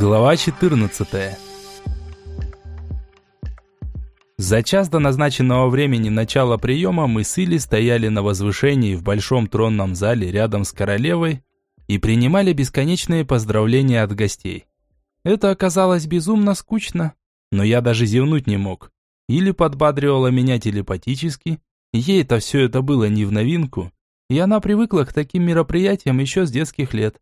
Глава 14 За час до назначенного времени начала приема мы с Илли стояли на возвышении в большом тронном зале рядом с королевой и принимали бесконечные поздравления от гостей. Это оказалось безумно скучно, но я даже зевнуть не мог. Или подбадривала меня телепатически, ей-то все это было не в новинку, и она привыкла к таким мероприятиям еще с детских лет.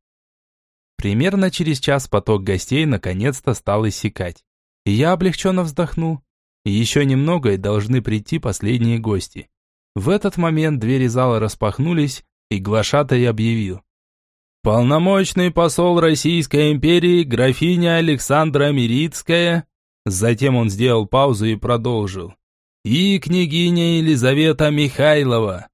Примерно через час поток гостей наконец-то стал иссякать. И я облегченно вздохнул. Еще немного и должны прийти последние гости. В этот момент двери зала распахнулись, и глашатай объявил. «Полномочный посол Российской империи, графиня Александра Мирицкая». Затем он сделал паузу и продолжил. «И княгиня Елизавета Михайлова».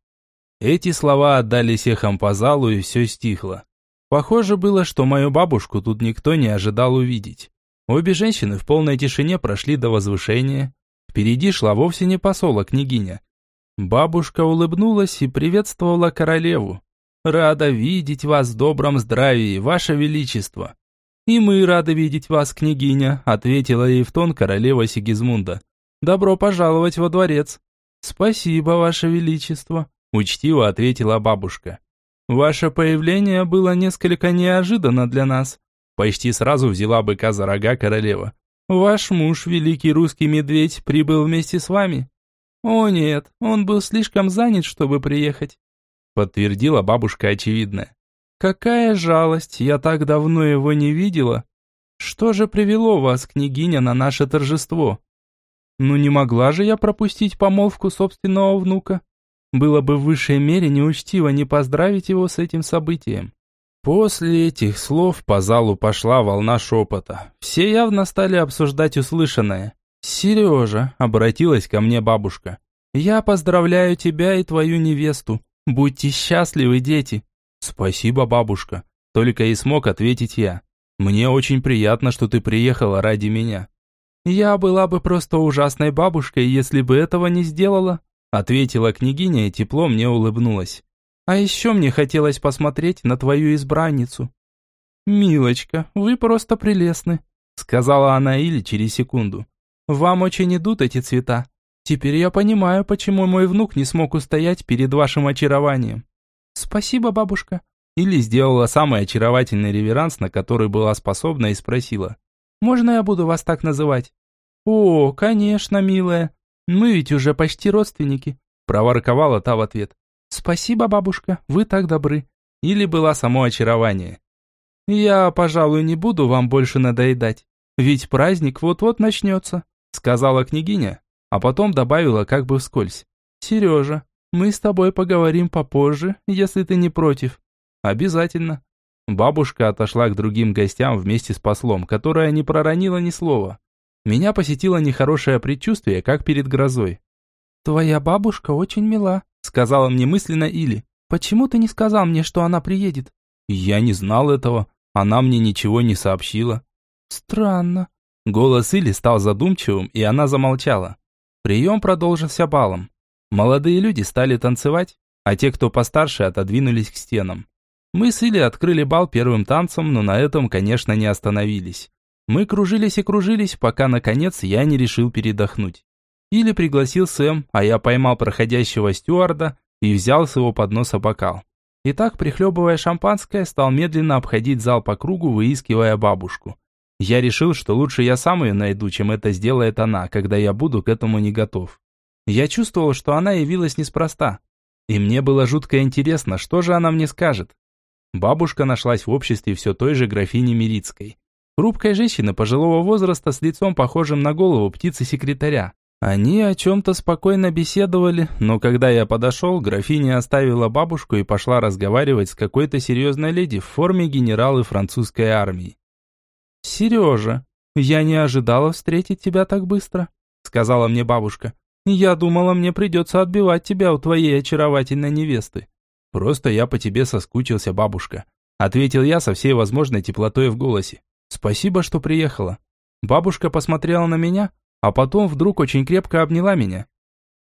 Эти слова отдались эхом по залу, и все стихло. Похоже было, что мою бабушку тут никто не ожидал увидеть. Обе женщины в полной тишине прошли до возвышения. Впереди шла вовсе не посол, а княгиня. Бабушка улыбнулась и приветствовала королеву. «Рада видеть вас в добром здравии, ваше величество!» «И мы рады видеть вас, княгиня», — ответила ей в тон королева Сигизмунда. «Добро пожаловать во дворец». «Спасибо, ваше величество», — учтиво ответила бабушка. Ваше появление было несколько неожиданно для нас. Почти сразу взяла быка за рога королева. Ваш муж, великий русский медведь, прибыл вместе с вами? О нет, он был слишком занят, чтобы приехать. Подтвердила бабушка очевидное. Какая жалость, я так давно его не видела. Что же привело вас, княгиня, на наше торжество? Ну не могла же я пропустить помолвку собственного внука. Было бы в высшей мере неучтиво не поздравить его с этим событием. После этих слов по залу пошла волна шепота. Все явно стали обсуждать услышанное. «Сережа», — обратилась ко мне бабушка, — «я поздравляю тебя и твою невесту. Будьте счастливы, дети». «Спасибо, бабушка», — только и смог ответить я. «Мне очень приятно, что ты приехала ради меня». «Я была бы просто ужасной бабушкой, если бы этого не сделала», Ответила княгиня и тепло мне улыбнулась. А еще мне хотелось посмотреть на твою избранницу. «Милочка, вы просто прелестны», — сказала она Иле через секунду. «Вам очень идут эти цвета. Теперь я понимаю, почему мой внук не смог устоять перед вашим очарованием». «Спасибо, бабушка». Или сделала самый очаровательный реверанс, на который была способна, и спросила. «Можно я буду вас так называть?» «О, конечно, милая. «Мы ведь уже почти родственники», – проворковала та в ответ. «Спасибо, бабушка, вы так добры». Или было само очарование. «Я, пожалуй, не буду вам больше надоедать, ведь праздник вот-вот начнется», – сказала княгиня, а потом добавила как бы вскользь. «Сережа, мы с тобой поговорим попозже, если ты не против». «Обязательно». Бабушка отошла к другим гостям вместе с послом, которая не проронила ни слова. Меня посетило нехорошее предчувствие, как перед грозой. «Твоя бабушка очень мила», — сказала мне мысленно Или. «Почему ты не сказал мне, что она приедет?» «Я не знал этого. Она мне ничего не сообщила». «Странно». Голос Или стал задумчивым, и она замолчала. Прием продолжился балом. Молодые люди стали танцевать, а те, кто постарше, отодвинулись к стенам. Мы с Или открыли бал первым танцем, но на этом, конечно, не остановились. Мы кружились и кружились, пока, наконец, я не решил передохнуть. Или пригласил Сэм, а я поймал проходящего стюарда и взял с его подноса бокал. И так, прихлебывая шампанское, стал медленно обходить зал по кругу, выискивая бабушку. Я решил, что лучше я сам ее найду, чем это сделает она, когда я буду к этому не готов. Я чувствовал, что она явилась неспроста. И мне было жутко интересно, что же она мне скажет. Бабушка нашлась в обществе все той же графини Мирицкой. Хрупкая женщина пожилого возраста с лицом похожим на голову птицы-секретаря. Они о чем-то спокойно беседовали, но когда я подошел, графиня оставила бабушку и пошла разговаривать с какой-то серьезной леди в форме генералы французской армии. «Сережа, я не ожидала встретить тебя так быстро», сказала мне бабушка. «Я думала, мне придется отбивать тебя у твоей очаровательной невесты». «Просто я по тебе соскучился, бабушка», ответил я со всей возможной теплотой в голосе. «Спасибо, что приехала». Бабушка посмотрела на меня, а потом вдруг очень крепко обняла меня.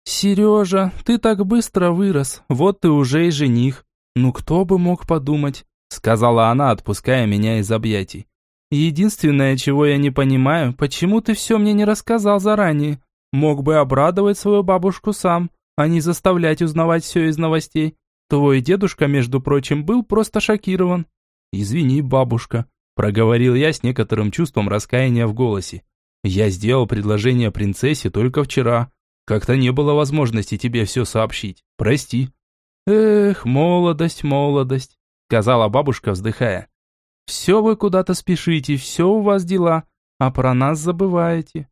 «Сережа, ты так быстро вырос, вот ты уже и жених. Ну кто бы мог подумать?» Сказала она, отпуская меня из объятий. Единственное, чего я не понимаю, почему ты все мне не рассказал заранее? Мог бы обрадовать свою бабушку сам, а не заставлять узнавать все из новостей. Твой дедушка, между прочим, был просто шокирован. Извини, бабушка, проговорил я с некоторым чувством раскаяния в голосе. Я сделал предложение принцессе только вчера. Как-то не было возможности тебе все сообщить. Прости. Эх, молодость, молодость, сказала бабушка, вздыхая. Все вы куда-то спешите, все у вас дела, а про нас забываете.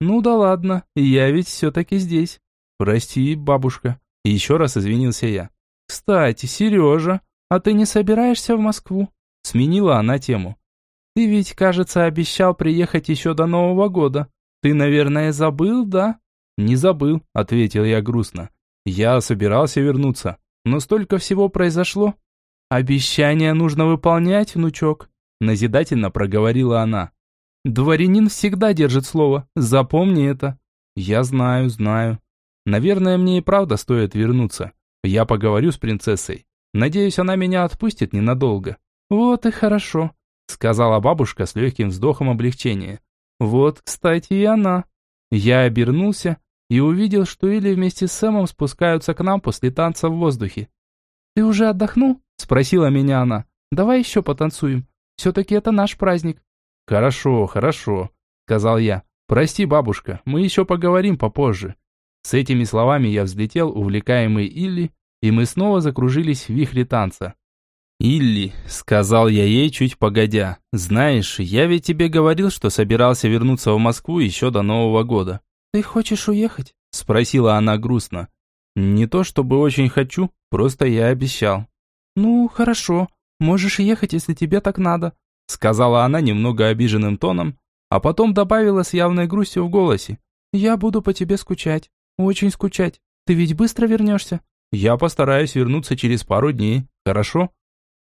Ну да ладно, я ведь все-таки здесь. Прости, бабушка. Еще раз извинился я. Кстати, Сережа, а ты не собираешься в Москву? Сменила она тему. Ты ведь, кажется, обещал приехать еще до Нового года. Ты, наверное, забыл, да? Не забыл, ответил я грустно. Я собирался вернуться, но столько всего произошло. Обещания нужно выполнять, внучок, назидательно проговорила она. Дворянин всегда держит слово, запомни это. Я знаю, знаю. Наверное, мне и правда стоит вернуться. Я поговорю с принцессой. Надеюсь, она меня отпустит ненадолго. Вот и хорошо, сказала бабушка с легким вздохом облегчения. Вот, кстати, и она. Я обернулся и увидел, что Или вместе с Сэмом спускаются к нам после танца в воздухе. «Ты уже отдохнул?» – спросила меня она. «Давай еще потанцуем. Все-таки это наш праздник». «Хорошо, хорошо», – сказал я. «Прости, бабушка, мы еще поговорим попозже». С этими словами я взлетел, увлекаемый Илли, и мы снова закружились в вихре танца. «Илли», — сказал я ей чуть погодя, — «знаешь, я ведь тебе говорил, что собирался вернуться в Москву еще до Нового года». «Ты хочешь уехать?» — спросила она грустно. «Не то чтобы очень хочу, просто я обещал». «Ну, хорошо, можешь ехать, если тебе так надо», сказала она немного обиженным тоном, а потом добавила с явной грустью в голосе. «Я буду по тебе скучать, очень скучать. Ты ведь быстро вернешься?» «Я постараюсь вернуться через пару дней, хорошо?»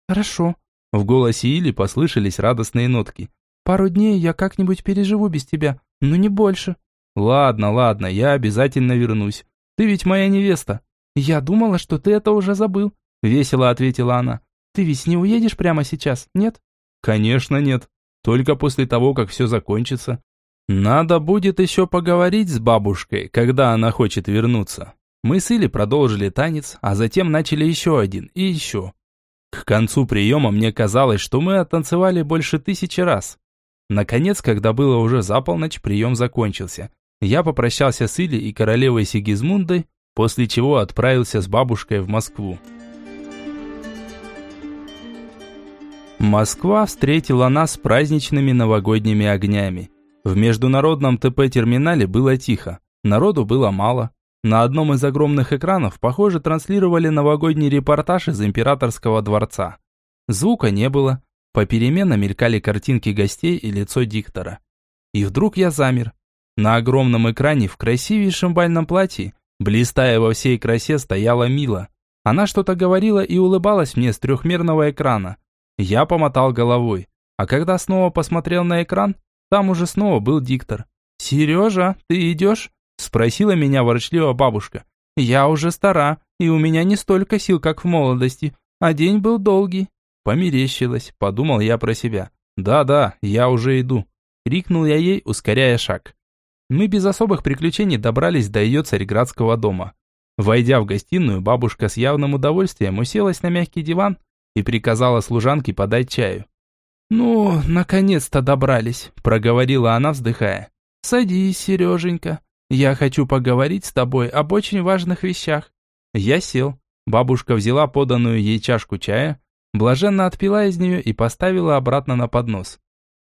«Хорошо». В голосе Или послышались радостные нотки. «Пару дней я как-нибудь переживу без тебя, но не больше». «Ладно, ладно, я обязательно вернусь. Ты ведь моя невеста». «Я думала, что ты это уже забыл», — весело ответила она. «Ты ведь не уедешь прямо сейчас, нет?» Конечно нет. Только после того, как все закончится. Надо будет еще поговорить с бабушкой, когда она хочет вернуться. Мы с Или продолжили танец, а затем начали еще один и еще. К концу приема мне казалось, что мы оттанцевали больше тысячи раз. Наконец, когда было уже за полночь, прием закончился. Я попрощался с Или и королевой Сигизмундой, после чего отправился с бабушкой в Москву. Москва встретила нас праздничными новогодними огнями. В международном ТП-терминале было тихо, народу было мало. На одном из огромных экранов, похоже, транслировали новогодний репортаж из императорского дворца. Звука не было, попеременно мелькали картинки гостей и лицо диктора. И вдруг я замер. На огромном экране в красивейшем бальном платье, блистая во всей красе, стояла Мила. Она что-то говорила и улыбалась мне с трехмерного экрана. Я помотал головой, а когда снова посмотрел на экран, там уже снова был диктор. «Сережа, ты идешь?» – спросила меня ворчливо бабушка. «Я уже стара, и у меня не столько сил, как в молодости, а день был долгий». Померещилась, подумал я про себя. «Да-да, я уже иду», – крикнул я ей, ускоряя шаг. Мы без особых приключений добрались до ее цареградского дома. Войдя в гостиную, бабушка с явным удовольствием уселась на мягкий диван и приказала служанке подать чаю. «Ну, наконец-то добрались», – проговорила она, вздыхая. «Садись, Сереженька. Я хочу поговорить с тобой об очень важных вещах». Я сел. Бабушка взяла поданную ей чашку чая, блаженно отпила из нее и поставила обратно на поднос.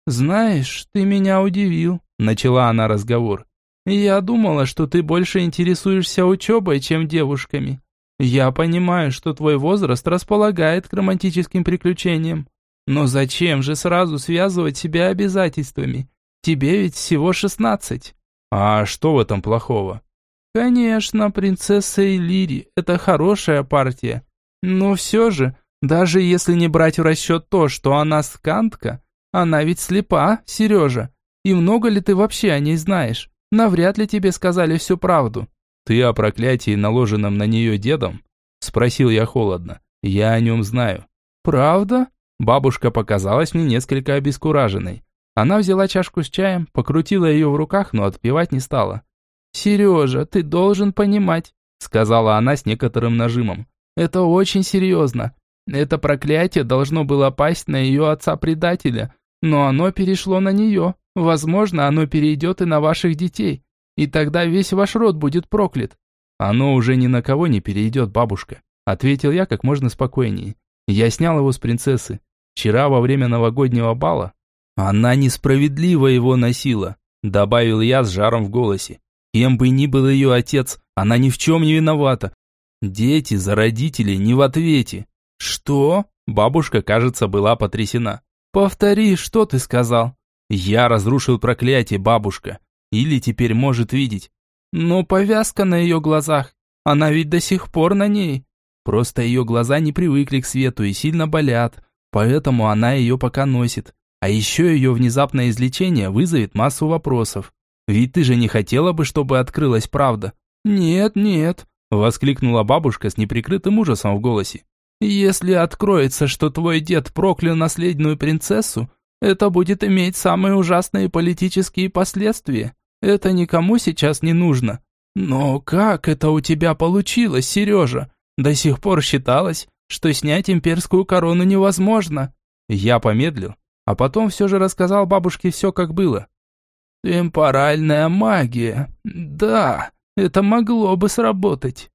«Знаешь, ты меня удивил», – начала она разговор. «Я думала, что ты больше интересуешься учебой, чем девушками. Я понимаю, что твой возраст располагает к романтическим приключениям. Но зачем же сразу связывать себя обязательствами? Тебе ведь всего шестнадцать. А что в этом плохого? Конечно, принцесса Элири – это хорошая партия. Но все же, даже если не брать в расчет то, что она скантка, она ведь слепа, Сережа. И много ли ты вообще о ней знаешь? Навряд ли тебе сказали всю правду. «Ты о проклятии, наложенном на нее дедом?» Спросил я холодно. «Я о нем знаю». «Правда?» Бабушка показалась мне несколько обескураженной. Она взяла чашку с чаем, покрутила ее в руках, но отпивать не стала. «Сережа, ты должен понимать», — сказала она с некоторым нажимом. «Это очень серьезно. Это проклятие должно было пасть на ее отца-предателя, но оно перешло на нее. Возможно, оно перейдет и на ваших детей, и тогда весь ваш род будет проклят». «Оно уже ни на кого не перейдет, бабушка», — ответил я как можно спокойнее. «Я снял его с принцессы. Вчера во время новогоднего бала она несправедливо его носила», — добавил я с жаром в голосе. «Кем бы ни был ее отец, она ни в чем не виновата. Дети за родителей не в ответе». «Что?» Бабушка, кажется, была потрясена. «Повтори, что ты сказал?» «Я разрушил проклятие, бабушка. Или теперь может видеть. Но повязка на ее глазах. Она ведь до сих пор на ней. Просто ее глаза не привыкли к свету и сильно болят. Поэтому она ее пока носит. А еще ее внезапное излечение вызовет массу вопросов. Ведь ты же не хотела бы, чтобы открылась правда? Нет, нет, воскликнула бабушка с неприкрытым ужасом в голосе. Если откроется, что твой дед проклял наследную принцессу, это будет иметь самые ужасные политические последствия. Это никому сейчас не нужно. Но как это у тебя получилось, Сережа? До сих пор считалось, что снять имперскую корону невозможно. Я помедлил, а потом все же рассказал бабушке все, как было. Темпоральная магия. Да, это могло бы сработать.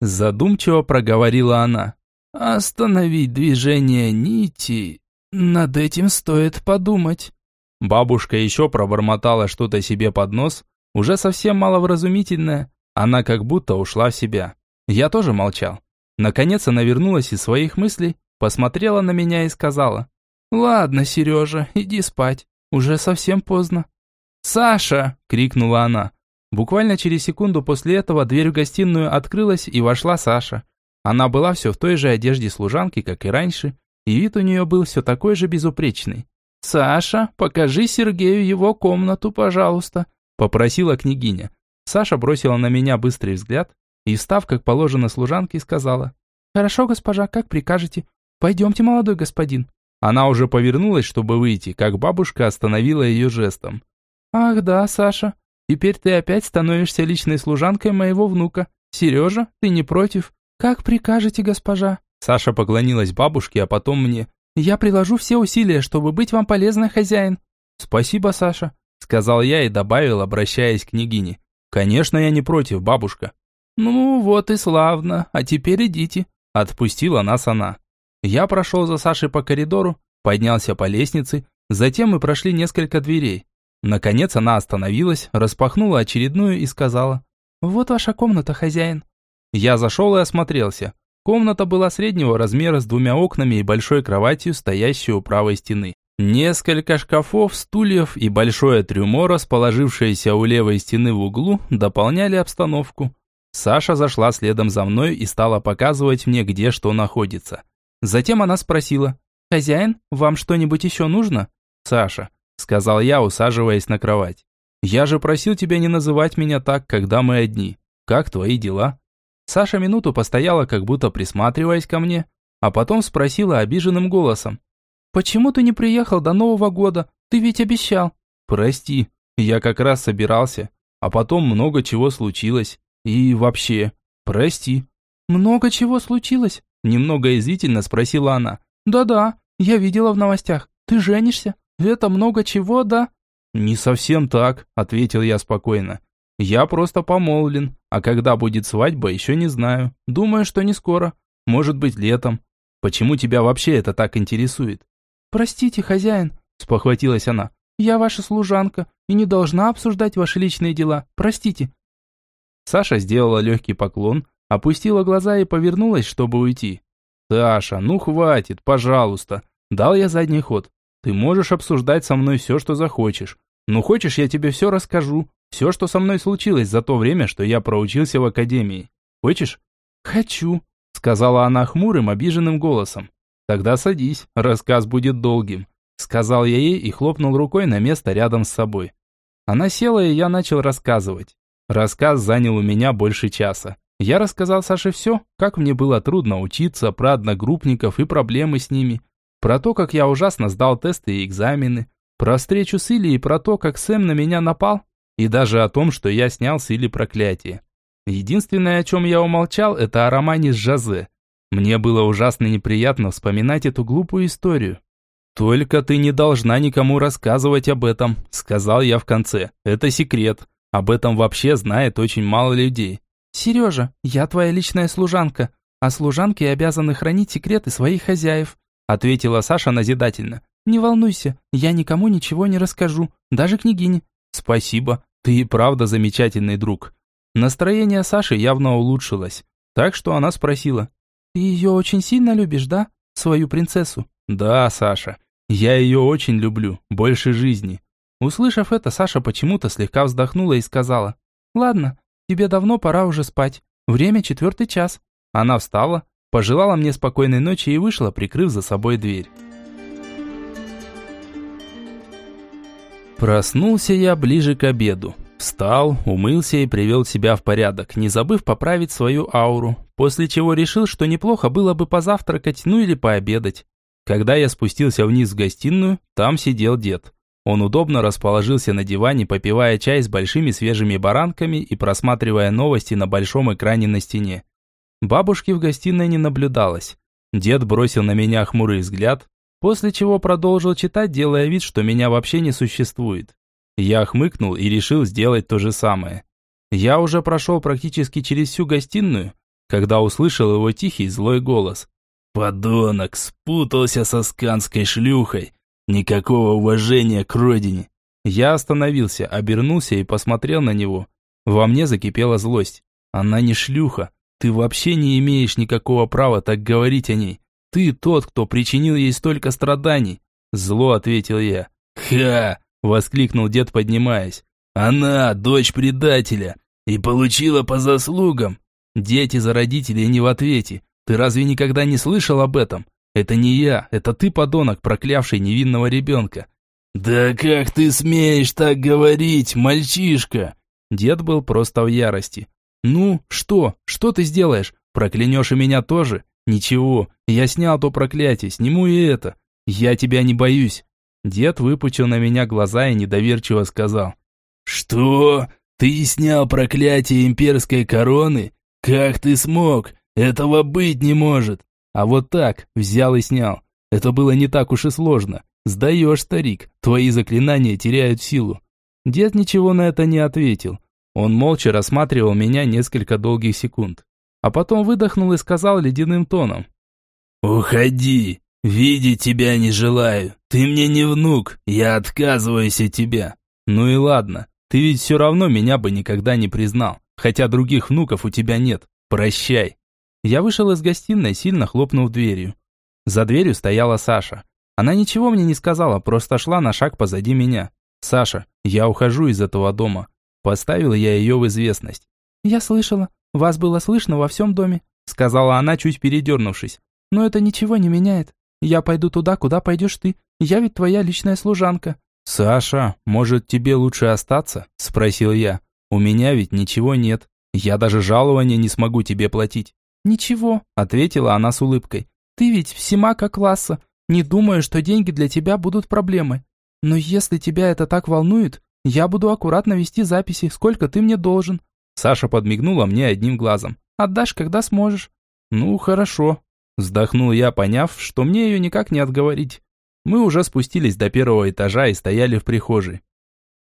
Задумчиво проговорила она. Остановить движение нити. Над этим стоит подумать. Бабушка еще пробормотала что-то себе под нос, уже совсем маловразумительное. Она как будто ушла в себя. Я тоже молчал. Наконец она вернулась из своих мыслей, посмотрела на меня и сказала. «Ладно, Сережа, иди спать. Уже совсем поздно». «Саша!» – крикнула она. Буквально через секунду после этого дверь в гостиную открылась и вошла Саша. Она была все в той же одежде служанки, как и раньше, и вид у нее был все такой же безупречный. «Саша, покажи Сергею его комнату, пожалуйста», – попросила княгиня. Саша бросила на меня быстрый взгляд и, встав, как положено служанке, сказала. «Хорошо, госпожа, как прикажете. Пойдемте, молодой господин». Она уже повернулась, чтобы выйти, как бабушка остановила ее жестом. «Ах да, Саша, теперь ты опять становишься личной служанкой моего внука. Сережа, ты не против? Как прикажете, госпожа?» Саша поклонилась бабушке, а потом мне. Я приложу все усилия, чтобы быть вам полезной, хозяин. Спасибо, Саша, сказал я и добавил, обращаясь к княгине. Конечно, я не против, бабушка. Ну вот и славно. А теперь идите, отпустила нас она. Я прошел за Сашей по коридору, поднялся по лестнице, затем мы прошли несколько дверей. Наконец она остановилась, распахнула очередную и сказала: "Вот ваша комната, хозяин". Я зашел и осмотрелся. Комната была среднего размера с двумя окнами и большой кроватью, стоящей у правой стены. Несколько шкафов, стульев и большое трюмо, расположившееся у левой стены в углу, дополняли обстановку. Саша зашла следом за мной и стала показывать мне, где что находится. Затем она спросила, «Хозяин, вам что-нибудь еще нужно?» «Саша», — сказал я, усаживаясь на кровать. «Я же просил тебя не называть меня так, когда мы одни. Как твои дела?» Саша минуту постояла, как будто присматриваясь ко мне, а потом спросила обиженным голосом. «Почему ты не приехал до Нового года? Ты ведь обещал». «Прости, я как раз собирался, а потом много чего случилось. И вообще, прости». «Много чего случилось?» Немного извительно спросила она. «Да-да, я видела в новостях. Ты женишься? Это много чего, да?» «Не совсем так», — ответил я спокойно. Я просто помолвлен, а когда будет свадьба, еще не знаю. Думаю, что не скоро. Может быть, летом. Почему тебя вообще это так интересует? Простите, хозяин, спохватилась она. Я ваша служанка и не должна обсуждать ваши личные дела. Простите. Саша сделала легкий поклон, опустила глаза и повернулась, чтобы уйти. «Саша, ну хватит, пожалуйста!» Дал я задний ход. «Ты можешь обсуждать со мной все, что захочешь. Ну хочешь, я тебе все расскажу. Все, что со мной случилось за то время, что я проучился в академии. Хочешь? Хочу, сказала она хмурым, обиженным голосом. Тогда садись, рассказ будет долгим, сказал я ей и хлопнул рукой на место рядом с собой. Она села, и я начал рассказывать. Рассказ занял у меня больше часа. Я рассказал Саше все, как мне было трудно учиться, про одногруппников и проблемы с ними, про то, как я ужасно сдал тесты и экзамены, Про встречу с Илей и про то, как Сэм на меня напал. И даже о том, что я снял с Или проклятие. Единственное, о чем я умолчал, это о романе с Жазе. Мне было ужасно неприятно вспоминать эту глупую историю. «Только ты не должна никому рассказывать об этом», — сказал я в конце. «Это секрет. Об этом вообще знает очень мало людей». «Сережа, я твоя личная служанка, а служанки обязаны хранить секреты своих хозяев», — ответила Саша назидательно. «Не волнуйся, я никому ничего не расскажу, даже княгине». «Спасибо, ты и правда замечательный друг». Настроение Саши явно улучшилось, так что она спросила. «Ты ее очень сильно любишь, да? Свою принцессу?» «Да, Саша, я ее очень люблю, больше жизни». Услышав это, Саша почему-то слегка вздохнула и сказала. «Ладно, тебе давно пора уже спать. Время четвертый час». Она встала, пожелала мне спокойной ночи и вышла, прикрыв за собой дверь. Проснулся я ближе к обеду. Встал, умылся и привел себя в порядок, не забыв поправить свою ауру, после чего решил, что неплохо было бы позавтракать, ну или пообедать. Когда я спустился вниз в гостиную, там сидел дед. Он удобно расположился на диване, попивая чай с большими свежими баранками и просматривая новости на большом экране на стене. Бабушки в гостиной не наблюдалось. Дед бросил на меня хмурый взгляд, после чего продолжил читать, делая вид, что меня вообще не существует. Я хмыкнул и решил сделать то же самое. Я уже прошел практически через всю гостиную, когда услышал его тихий злой голос. Подонок, спутался со сканской шлюхой. Никакого уважения к родине. Я остановился, обернулся и посмотрел на него. Во мне закипела злость. Она не шлюха. Ты вообще не имеешь никакого права так говорить о ней. Ты тот, кто причинил ей столько страданий. Зло ответил я. Ха! Воскликнул дед, поднимаясь. Она дочь предателя и получила по заслугам. Дети за родителей не в ответе. Ты разве никогда не слышал об этом? Это не я, это ты, подонок, проклявший невинного ребенка. Да как ты смеешь так говорить, мальчишка? Дед был просто в ярости. Ну, что? Что ты сделаешь? Проклянешь и меня тоже? Ничего, я снял то проклятие, сниму и это. Я тебя не боюсь. Дед выпучил на меня глаза и недоверчиво сказал. Что? Ты снял проклятие имперской короны? Как ты смог? Этого быть не может. А вот так, взял и снял. Это было не так уж и сложно. Сдаешь, старик, твои заклинания теряют силу. Дед ничего на это не ответил. Он молча рассматривал меня несколько долгих секунд. А потом выдохнул и сказал ледяным тоном. «Уходи, видеть тебя не желаю. Ты мне не внук, я отказываюсь от тебя». «Ну и ладно, ты ведь все равно меня бы никогда не признал, хотя других внуков у тебя нет. Прощай». Я вышел из гостиной, сильно хлопнув дверью. За дверью стояла Саша. Она ничего мне не сказала, просто шла на шаг позади меня. «Саша, я ухожу из этого дома». Поставил я ее в известность. «Я слышала. Вас было слышно во всем доме», сказала она, чуть передернувшись. «Но это ничего не меняет. Я пойду туда, куда пойдешь ты. Я ведь твоя личная служанка». «Саша, может, тебе лучше остаться?» Спросил я. «У меня ведь ничего нет. Я даже жалования не смогу тебе платить». «Ничего», — ответила она с улыбкой. «Ты ведь всемака класса. Не думаю, что деньги для тебя будут проблемой. Но если тебя это так волнует, я буду аккуратно вести записи, сколько ты мне должен». Саша подмигнула мне одним глазом. «Отдашь, когда сможешь». «Ну, хорошо». Вздохнул я, поняв, что мне ее никак не отговорить. Мы уже спустились до первого этажа и стояли в прихожей.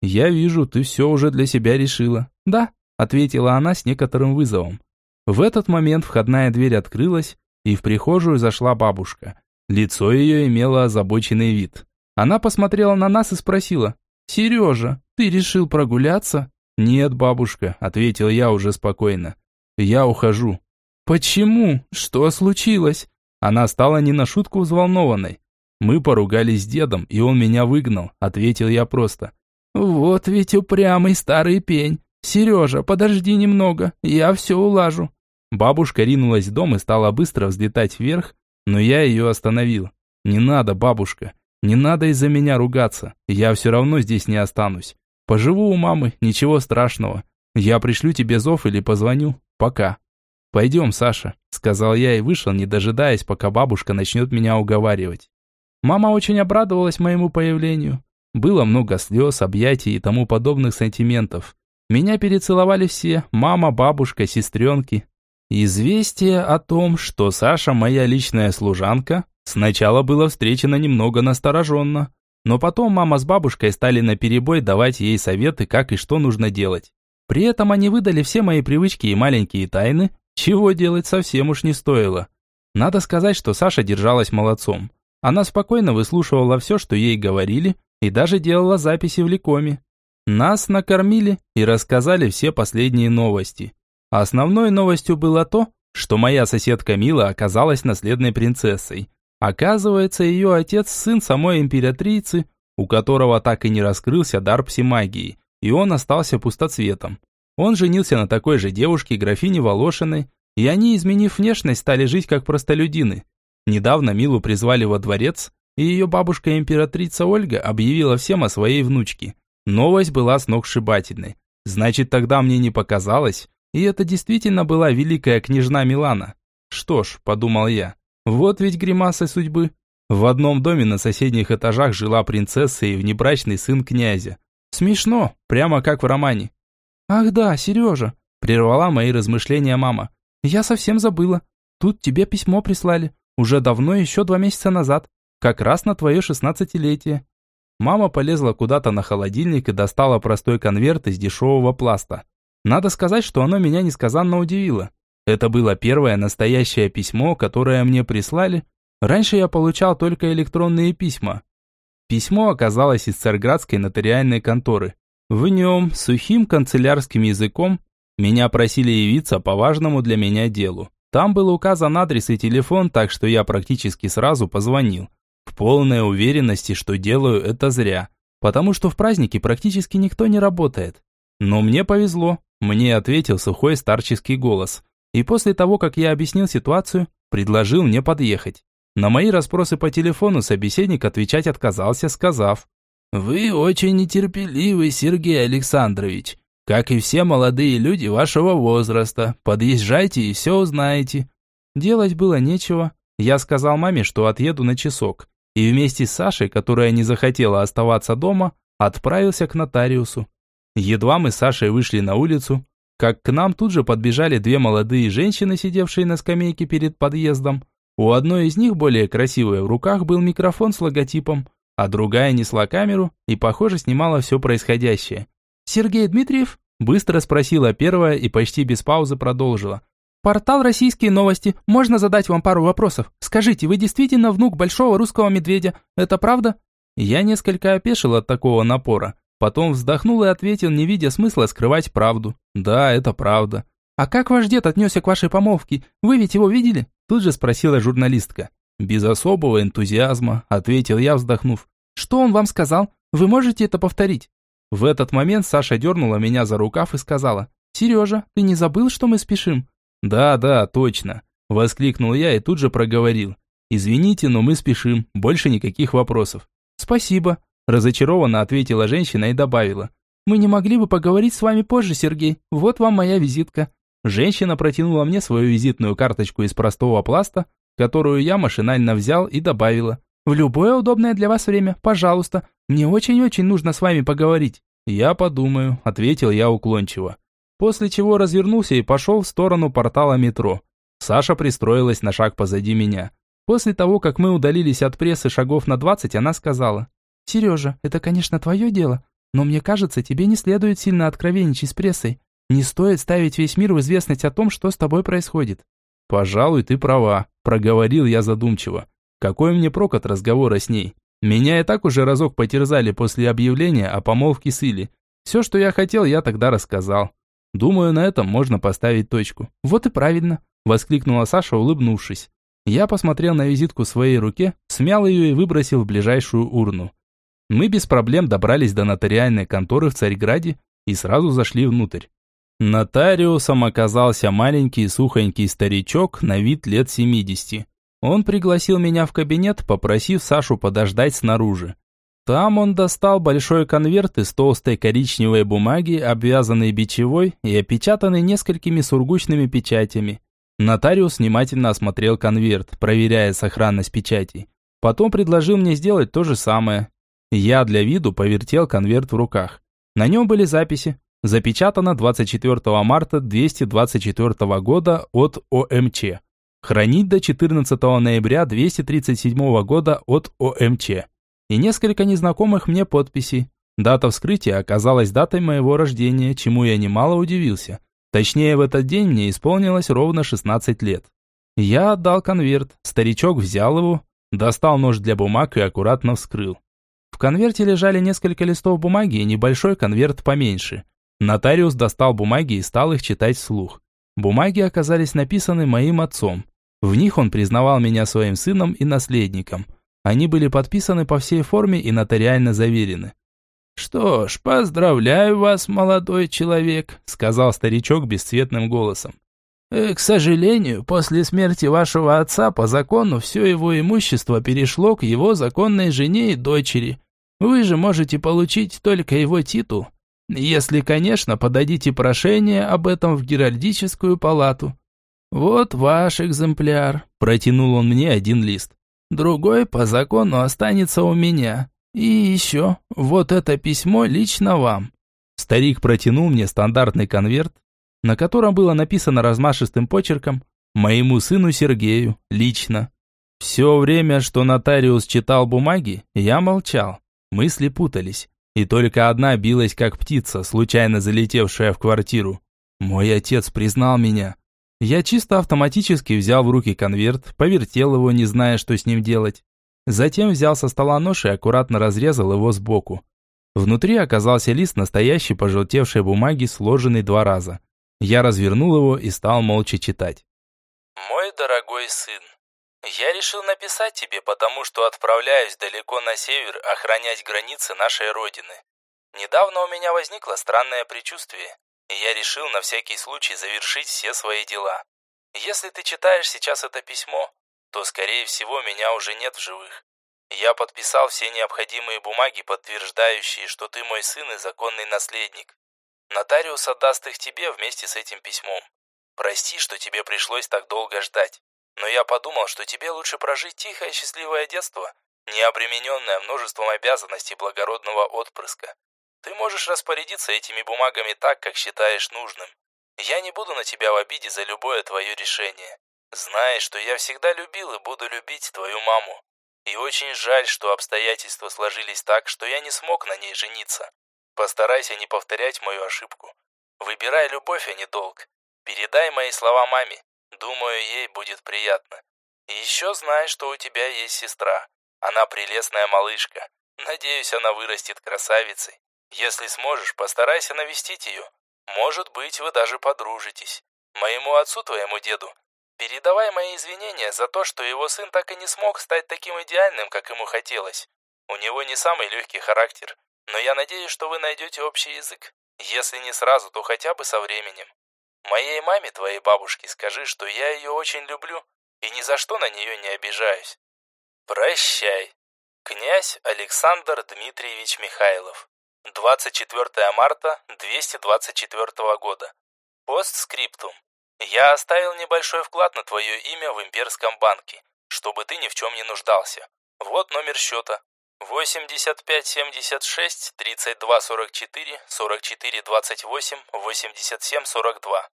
«Я вижу, ты все уже для себя решила». «Да», — ответила она с некоторым вызовом. В этот момент входная дверь открылась, и в прихожую зашла бабушка. Лицо ее имело озабоченный вид. Она посмотрела на нас и спросила, «Сережа, ты решил прогуляться?» «Нет, бабушка», — ответил я уже спокойно. «Я ухожу». «Почему? Что случилось?» Она стала не на шутку взволнованной. «Мы поругались с дедом, и он меня выгнал», — ответил я просто. «Вот ведь упрямый старый пень. Сережа, подожди немного, я все улажу». Бабушка ринулась в дом и стала быстро взлетать вверх, но я ее остановил. «Не надо, бабушка, не надо из-за меня ругаться, я все равно здесь не останусь. Поживу у мамы, ничего страшного. Я пришлю тебе зов или позвоню. Пока». «Пойдем, Саша», — сказал я и вышел, не дожидаясь, пока бабушка начнет меня уговаривать. Мама очень обрадовалась моему появлению. Было много слез, объятий и тому подобных сантиментов. Меня перецеловали все – мама, бабушка, сестренки. Известие о том, что Саша моя личная служанка, сначала было встречено немного настороженно. Но потом мама с бабушкой стали наперебой давать ей советы, как и что нужно делать. При этом они выдали все мои привычки и маленькие тайны, чего делать совсем уж не стоило. Надо сказать, что Саша держалась молодцом. Она спокойно выслушивала все, что ей говорили, и даже делала записи в Ликоме. Нас накормили и рассказали все последние новости. Основной новостью было то, что моя соседка Мила оказалась наследной принцессой. Оказывается, ее отец – сын самой императрицы, у которого так и не раскрылся дар псимагии, и он остался пустоцветом. Он женился на такой же девушке, графине Волошиной, и они, изменив внешность, стали жить как простолюдины. Недавно Милу призвали во дворец, и ее бабушка-императрица Ольга объявила всем о своей внучке. Новость была сногсшибательной. Значит, тогда мне не показалось, и это действительно была великая княжна Милана. Что ж, подумал я, вот ведь гримаса судьбы. В одном доме на соседних этажах жила принцесса и внебрачный сын князя. Смешно, прямо как в романе. «Ах да, Сережа!» – прервала мои размышления мама. «Я совсем забыла. Тут тебе письмо прислали. Уже давно, еще два месяца назад. Как раз на твое шестнадцатилетие». Мама полезла куда-то на холодильник и достала простой конверт из дешевого пласта. Надо сказать, что оно меня несказанно удивило. Это было первое настоящее письмо, которое мне прислали. Раньше я получал только электронные письма. Письмо оказалось из царградской нотариальной конторы. В нем, сухим канцелярским языком, меня просили явиться по важному для меня делу. Там был указан адрес и телефон, так что я практически сразу позвонил. В полной уверенности, что делаю это зря. Потому что в празднике практически никто не работает. Но мне повезло. Мне ответил сухой старческий голос. И после того, как я объяснил ситуацию, предложил мне подъехать. На мои расспросы по телефону собеседник отвечать отказался, сказав, вы очень нетерпеливый, Сергей Александрович. Как и все молодые люди вашего возраста. Подъезжайте и все узнаете. Делать было нечего. Я сказал маме, что отъеду на часок. И вместе с Сашей, которая не захотела оставаться дома, отправился к нотариусу. Едва мы с Сашей вышли на улицу, как к нам тут же подбежали две молодые женщины, сидевшие на скамейке перед подъездом. У одной из них, более красивой, в руках был микрофон с логотипом а другая несла камеру и, похоже, снимала все происходящее. «Сергей Дмитриев?» – быстро спросила первая и почти без паузы продолжила. «Портал «Российские новости». Можно задать вам пару вопросов? Скажите, вы действительно внук большого русского медведя? Это правда?» Я несколько опешил от такого напора. Потом вздохнул и ответил, не видя смысла скрывать правду. «Да, это правда». «А как ваш дед отнесся к вашей помолвке? Вы ведь его видели?» Тут же спросила журналистка. Без особого энтузиазма, ответил я, вздохнув. Что он вам сказал? Вы можете это повторить? В этот момент Саша дернула меня за рукав и сказала. Сережа, ты не забыл, что мы спешим? Да, да, точно. Воскликнул я и тут же проговорил. Извините, но мы спешим, больше никаких вопросов. Спасибо. Разочарованно ответила женщина и добавила. Мы не могли бы поговорить с вами позже, Сергей. Вот вам моя визитка. Женщина протянула мне свою визитную карточку из простого пласта, которую я машинально взял и добавила. «В любое удобное для вас время, пожалуйста. Мне очень-очень нужно с вами поговорить». «Я подумаю», – ответил я уклончиво. После чего развернулся и пошел в сторону портала метро. Саша пристроилась на шаг позади меня. После того, как мы удалились от прессы шагов на 20, она сказала. «Сережа, это, конечно, твое дело, но мне кажется, тебе не следует сильно откровенничать с прессой. Не стоит ставить весь мир в известность о том, что с тобой происходит». «Пожалуй, ты права», Проговорил я задумчиво. Какой мне прок от разговора с ней? Меня и так уже разок потерзали после объявления о помолвке с Илли. Все, что я хотел, я тогда рассказал. Думаю, на этом можно поставить точку. Вот и правильно, воскликнула Саша, улыбнувшись. Я посмотрел на визитку в своей руке, смял ее и выбросил в ближайшую урну. Мы без проблем добрались до нотариальной конторы в Царьграде и сразу зашли внутрь. Нотариусом оказался маленький сухонький старичок на вид лет 70. Он пригласил меня в кабинет, попросив Сашу подождать снаружи. Там он достал большой конверт из толстой коричневой бумаги, обвязанный бичевой и опечатанный несколькими сургучными печатями. Нотариус внимательно осмотрел конверт, проверяя сохранность печатей. Потом предложил мне сделать то же самое. Я для виду повертел конверт в руках. На нем были записи. Запечатано 24 марта 224 года от ОМЧ. Хранить до 14 ноября 237 года от ОМЧ. И несколько незнакомых мне подписей. Дата вскрытия оказалась датой моего рождения, чему я немало удивился. Точнее, в этот день мне исполнилось ровно 16 лет. Я отдал конверт, старичок взял его, достал нож для бумаг и аккуратно вскрыл. В конверте лежали несколько листов бумаги и небольшой конверт поменьше. Нотариус достал бумаги и стал их читать вслух. Бумаги оказались написаны моим отцом. В них он признавал меня своим сыном и наследником. Они были подписаны по всей форме и нотариально заверены. «Что ж, поздравляю вас, молодой человек», — сказал старичок бесцветным голосом. «Э, «К сожалению, после смерти вашего отца по закону все его имущество перешло к его законной жене и дочери. Вы же можете получить только его титул, если, конечно, подадите прошение об этом в Геральдическую палату. Вот ваш экземпляр, протянул он мне один лист. Другой по закону останется у меня. И еще, вот это письмо лично вам. Старик протянул мне стандартный конверт, на котором было написано размашистым почерком «Моему сыну Сергею, лично». Все время, что нотариус читал бумаги, я молчал. Мысли путались, и только одна билась как птица, случайно залетевшая в квартиру. Мой отец признал меня. Я чисто автоматически взял в руки конверт, повертел его, не зная, что с ним делать. Затем взял со стола нож и аккуратно разрезал его сбоку. Внутри оказался лист настоящей пожелтевшей бумаги, сложенный два раза. Я развернул его и стал молча читать. «Мой дорогой сын, я решил написать тебе, потому что отправляюсь далеко на север охранять границы нашей родины. Недавно у меня возникло странное предчувствие, и я решил на всякий случай завершить все свои дела. Если ты читаешь сейчас это письмо, то, скорее всего, меня уже нет в живых. Я подписал все необходимые бумаги, подтверждающие, что ты мой сын и законный наследник. Нотариус отдаст их тебе вместе с этим письмом. Прости, что тебе пришлось так долго ждать. Но я подумал, что тебе лучше прожить тихое счастливое детство, не обремененное множеством обязанностей благородного отпрыска. Ты можешь распорядиться этими бумагами так, как считаешь нужным. Я не буду на тебя в обиде за любое твое решение. Знай, что я всегда любил и буду любить твою маму. И очень жаль, что обстоятельства сложились так, что я не смог на ней жениться. Постарайся не повторять мою ошибку. Выбирай любовь, а не долг. Передай мои слова маме. Думаю, ей будет приятно. И еще знай, что у тебя есть сестра. Она прелестная малышка. Надеюсь, она вырастет красавицей. Если сможешь, постарайся навестить ее. Может быть, вы даже подружитесь. Моему отцу, твоему деду, передавай мои извинения за то, что его сын так и не смог стать таким идеальным, как ему хотелось. У него не самый легкий характер, но я надеюсь, что вы найдете общий язык. Если не сразу, то хотя бы со временем. Моей маме, твоей бабушке, скажи, что я ее очень люблю и ни за что на нее не обижаюсь. Прощай. Князь Александр Дмитриевич Михайлов. 24 марта 224 года. Постскриптум. Я оставил небольшой вклад на твое имя в имперском банке, чтобы ты ни в чем не нуждался. Вот номер счета. 85 76 32 44 44 28 87 42.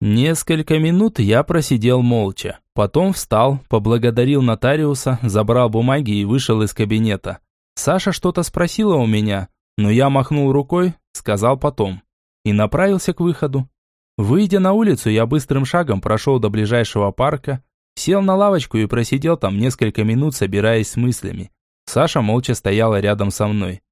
Несколько минут я просидел молча. Потом встал, поблагодарил нотариуса, забрал бумаги и вышел из кабинета. Саша что-то спросила у меня, но я махнул рукой, сказал потом. И направился к выходу. Выйдя на улицу, я быстрым шагом прошел до ближайшего парка, сел на лавочку и просидел там несколько минут, собираясь с мыслями. Саша молча стояла рядом со мной.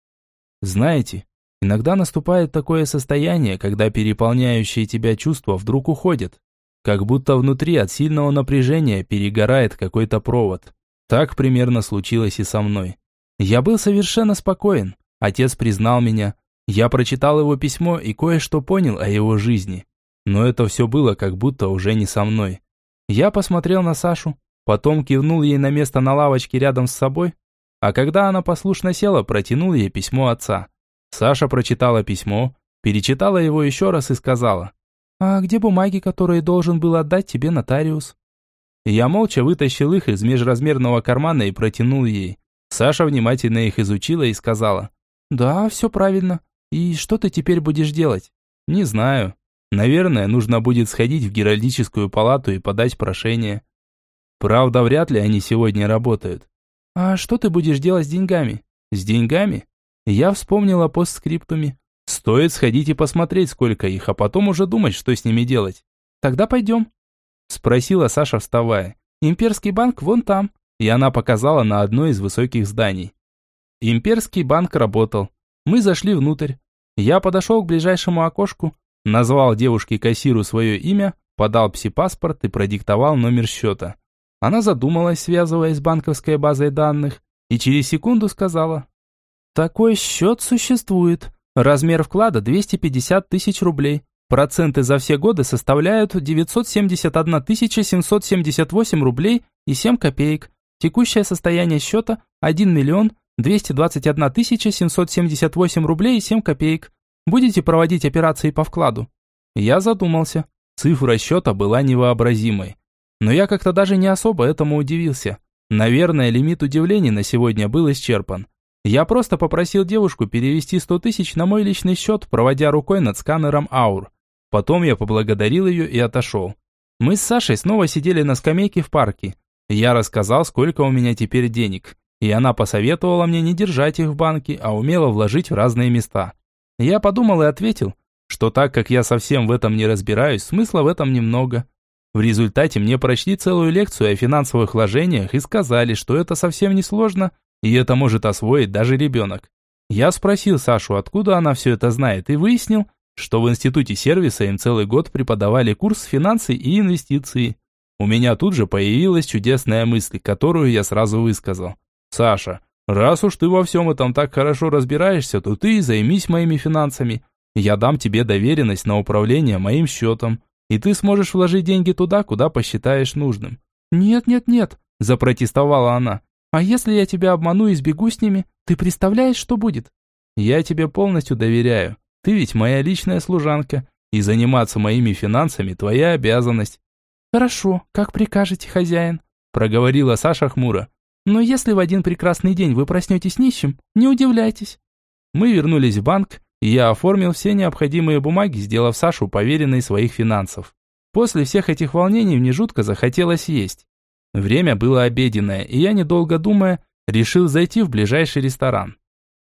Знаете, Иногда наступает такое состояние, когда переполняющие тебя чувства вдруг уходят. Как будто внутри от сильного напряжения перегорает какой-то провод. Так примерно случилось и со мной. Я был совершенно спокоен. Отец признал меня. Я прочитал его письмо и кое-что понял о его жизни. Но это все было как будто уже не со мной. Я посмотрел на Сашу, потом кивнул ей на место на лавочке рядом с собой, а когда она послушно села, протянул ей письмо отца. Саша прочитала письмо, перечитала его еще раз и сказала, «А где бумаги, которые должен был отдать тебе нотариус?» Я молча вытащил их из межразмерного кармана и протянул ей. Саша внимательно их изучила и сказала. «Да, все правильно. И что ты теперь будешь делать?» «Не знаю. Наверное, нужно будет сходить в Геральдическую палату и подать прошение. Правда, вряд ли они сегодня работают». «А что ты будешь делать с деньгами?» «С деньгами?» Я вспомнила постскриптуме. Стоит сходить и посмотреть, сколько их, а потом уже думать, что с ними делать. «Тогда пойдем», – спросила Саша, вставая. «Имперский банк вон там» и она показала на одно из высоких зданий. Имперский банк работал. Мы зашли внутрь. Я подошел к ближайшему окошку, назвал девушке-кассиру свое имя, подал пси-паспорт и продиктовал номер счета. Она задумалась, связываясь с банковской базой данных, и через секунду сказала. «Такой счет существует. Размер вклада 250 тысяч рублей. Проценты за все годы составляют 971 778 рублей и 7 копеек. Текущее состояние счета 1 миллион 221 тысяча 778 рублей и 7 копеек. Будете проводить операции по вкладу? Я задумался. Цифра счета была невообразимой. Но я как-то даже не особо этому удивился. Наверное, лимит удивлений на сегодня был исчерпан. Я просто попросил девушку перевести 100 тысяч на мой личный счет, проводя рукой над сканером аур. Потом я поблагодарил ее и отошел. Мы с Сашей снова сидели на скамейке в парке. Я рассказал, сколько у меня теперь денег, и она посоветовала мне не держать их в банке, а умело вложить в разные места. Я подумал и ответил, что так как я совсем в этом не разбираюсь, смысла в этом немного. В результате мне прочли целую лекцию о финансовых вложениях и сказали, что это совсем не сложно, и это может освоить даже ребенок. Я спросил Сашу, откуда она все это знает, и выяснил, что в институте сервиса им целый год преподавали курс финансы и инвестиции. У меня тут же появилась чудесная мысль, которую я сразу высказал. «Саша, раз уж ты во всем этом так хорошо разбираешься, то ты и займись моими финансами. Я дам тебе доверенность на управление моим счетом, и ты сможешь вложить деньги туда, куда посчитаешь нужным». «Нет, нет, нет», – запротестовала она. «А если я тебя обману и сбегу с ними, ты представляешь, что будет?» «Я тебе полностью доверяю. Ты ведь моя личная служанка, и заниматься моими финансами – твоя обязанность. «Хорошо, как прикажете, хозяин», – проговорила Саша хмуро. «Но если в один прекрасный день вы проснетесь нищим, не удивляйтесь». Мы вернулись в банк, я оформил все необходимые бумаги, сделав Сашу поверенной своих финансов. После всех этих волнений мне жутко захотелось есть. Время было обеденное, и я, недолго думая, решил зайти в ближайший ресторан.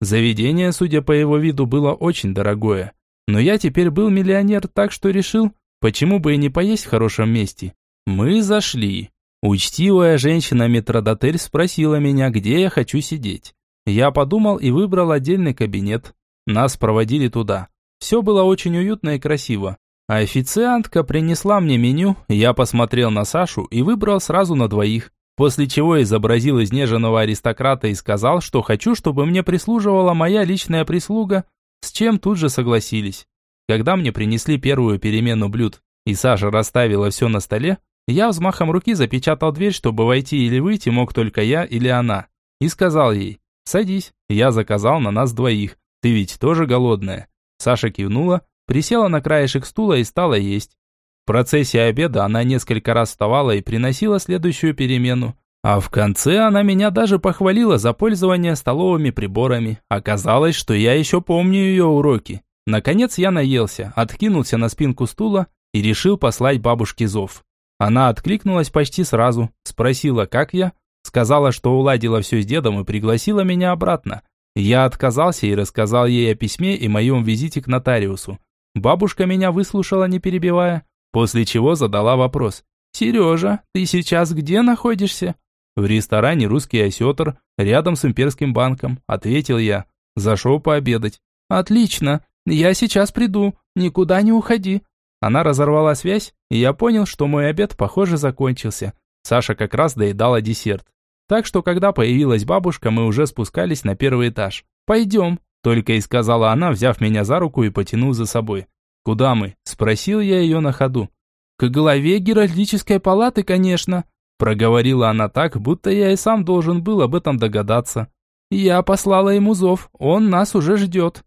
Заведение, судя по его виду, было очень дорогое. Но я теперь был миллионер, так что решил, Почему бы и не поесть в хорошем месте? Мы зашли. Учтивая женщина-метродотель спросила меня, где я хочу сидеть. Я подумал и выбрал отдельный кабинет. Нас проводили туда. Все было очень уютно и красиво. официантка принесла мне меню, я посмотрел на Сашу и выбрал сразу на двоих. После чего изобразил изнеженного аристократа и сказал, что хочу, чтобы мне прислуживала моя личная прислуга, с чем тут же согласились. Когда мне принесли первую перемену блюд, и Саша расставила все на столе, я взмахом руки запечатал дверь, чтобы войти или выйти мог только я или она. И сказал ей, «Садись, я заказал на нас двоих, ты ведь тоже голодная». Саша кивнула, присела на краешек стула и стала есть. В процессе обеда она несколько раз вставала и приносила следующую перемену. А в конце она меня даже похвалила за пользование столовыми приборами. Оказалось, что я еще помню ее уроки. Наконец я наелся, откинулся на спинку стула и решил послать бабушке зов. Она откликнулась почти сразу, спросила, как я, сказала, что уладила все с дедом и пригласила меня обратно. Я отказался и рассказал ей о письме и моем визите к нотариусу. Бабушка меня выслушала, не перебивая, после чего задала вопрос. «Сережа, ты сейчас где находишься?» «В ресторане «Русский осетр», рядом с имперским банком», – ответил я. «Зашел пообедать». «Отлично. «Я сейчас приду, никуда не уходи». Она разорвала связь, и я понял, что мой обед, похоже, закончился. Саша как раз доедала десерт. Так что, когда появилась бабушка, мы уже спускались на первый этаж. «Пойдем», – только и сказала она, взяв меня за руку и потянув за собой. «Куда мы?» – спросил я ее на ходу. «К голове Геральдической палаты, конечно», – проговорила она так, будто я и сам должен был об этом догадаться. «Я послала ему зов, он нас уже ждет».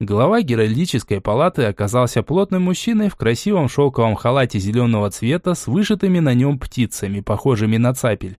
Глава Геральдической палаты оказался плотным мужчиной в красивом шелковом халате зеленого цвета с вышитыми на нем птицами, похожими на цапель.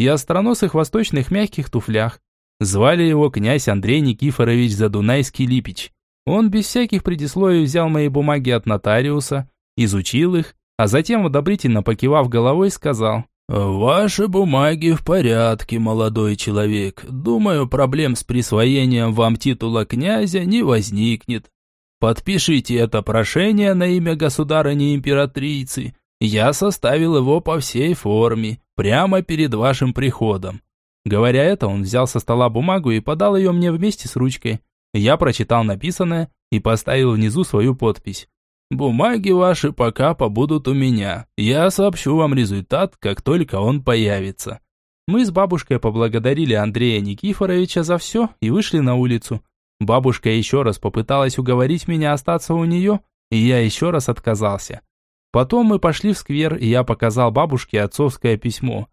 И остроносых восточных мягких туфлях. Звали его князь Андрей Никифорович Задунайский Липич. Он без всяких предисловий взял мои бумаги от нотариуса, изучил их, а затем, одобрительно покивав головой, сказал «Ваши бумаги в порядке, молодой человек. Думаю, проблем с присвоением вам титула князя не возникнет. Подпишите это прошение на имя государыни-императрицы. Я составил его по всей форме, прямо перед вашим приходом». Говоря это, он взял со стола бумагу и подал ее мне вместе с ручкой. Я прочитал написанное и поставил внизу свою подпись. «Бумаги ваши пока побудут у меня. Я сообщу вам результат, как только он появится». Мы с бабушкой поблагодарили Андрея Никифоровича за все и вышли на улицу. Бабушка еще раз попыталась уговорить меня остаться у нее, и я еще раз отказался. Потом мы пошли в сквер, и я показал бабушке отцовское письмо.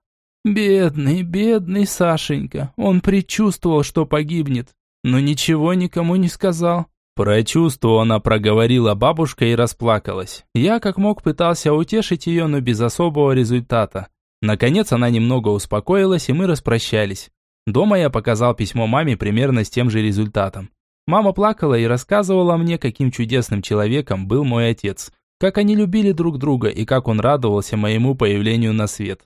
«Бедный, бедный Сашенька, он предчувствовал, что погибнет, но ничего никому не сказал. Прочувствованно проговорила бабушка и расплакалась. Я как мог пытался утешить ее, но без особого результата. Наконец она немного успокоилась, и мы распрощались. Дома я показал письмо маме примерно с тем же результатом. Мама плакала и рассказывала мне, каким чудесным человеком был мой отец, как они любили друг друга и как он радовался моему появлению на свет.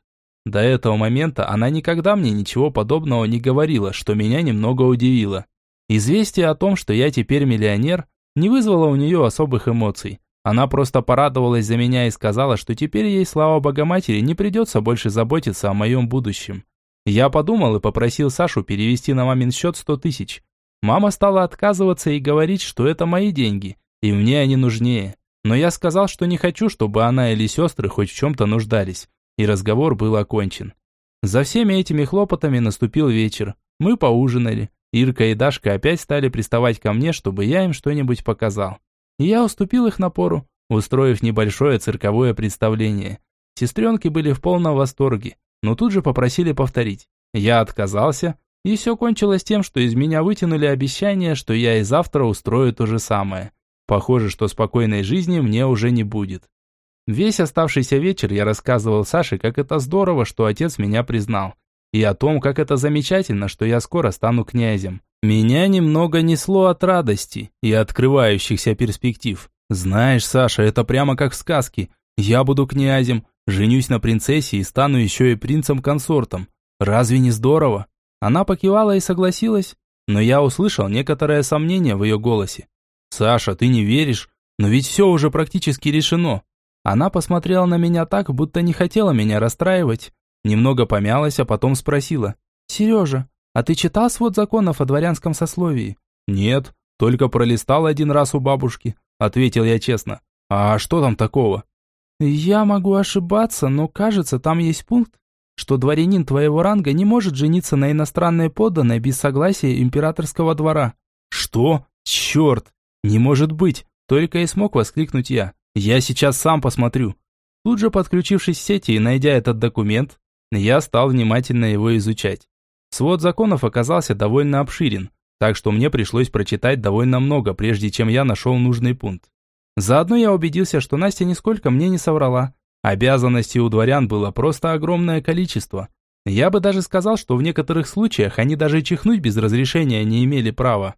До этого момента она никогда мне ничего подобного не говорила, что меня немного удивило. Известие о том, что я теперь миллионер, не вызвало у нее особых эмоций. Она просто порадовалась за меня и сказала, что теперь ей, слава Богоматери, не придется больше заботиться о моем будущем. Я подумал и попросил Сашу перевести на мамин счет 100 тысяч. Мама стала отказываться и говорить, что это мои деньги, и мне они нужнее. Но я сказал, что не хочу, чтобы она или сестры хоть в чем-то нуждались, и разговор был окончен. За всеми этими хлопотами наступил вечер. Мы поужинали. Ирка и Дашка опять стали приставать ко мне, чтобы я им что-нибудь показал. И я уступил их напору, устроив небольшое цирковое представление. Сестренки были в полном восторге, но тут же попросили повторить. Я отказался, и все кончилось тем, что из меня вытянули обещание, что я и завтра устрою то же самое. Похоже, что спокойной жизни мне уже не будет. Весь оставшийся вечер я рассказывал Саше, как это здорово, что отец меня признал и о том, как это замечательно, что я скоро стану князем. Меня немного несло от радости и открывающихся перспектив. Знаешь, Саша, это прямо как в сказке. Я буду князем, женюсь на принцессе и стану еще и принцем-консортом. Разве не здорово? Она покивала и согласилась, но я услышал некоторое сомнение в ее голосе. «Саша, ты не веришь? Но ведь все уже практически решено». Она посмотрела на меня так, будто не хотела меня расстраивать, Немного помялась, а потом спросила. «Сережа, а ты читал свод законов о дворянском сословии?» «Нет, только пролистал один раз у бабушки», ответил я честно. «А что там такого?» «Я могу ошибаться, но кажется, там есть пункт, что дворянин твоего ранга не может жениться на иностранной подданной без согласия императорского двора». «Что? Черт! Не может быть!» Только и смог воскликнуть я. «Я сейчас сам посмотрю». Тут же подключившись к сети и найдя этот документ, я стал внимательно его изучать. Свод законов оказался довольно обширен, так что мне пришлось прочитать довольно много, прежде чем я нашел нужный пункт. Заодно я убедился, что Настя нисколько мне не соврала. Обязанностей у дворян было просто огромное количество. Я бы даже сказал, что в некоторых случаях они даже чихнуть без разрешения не имели права.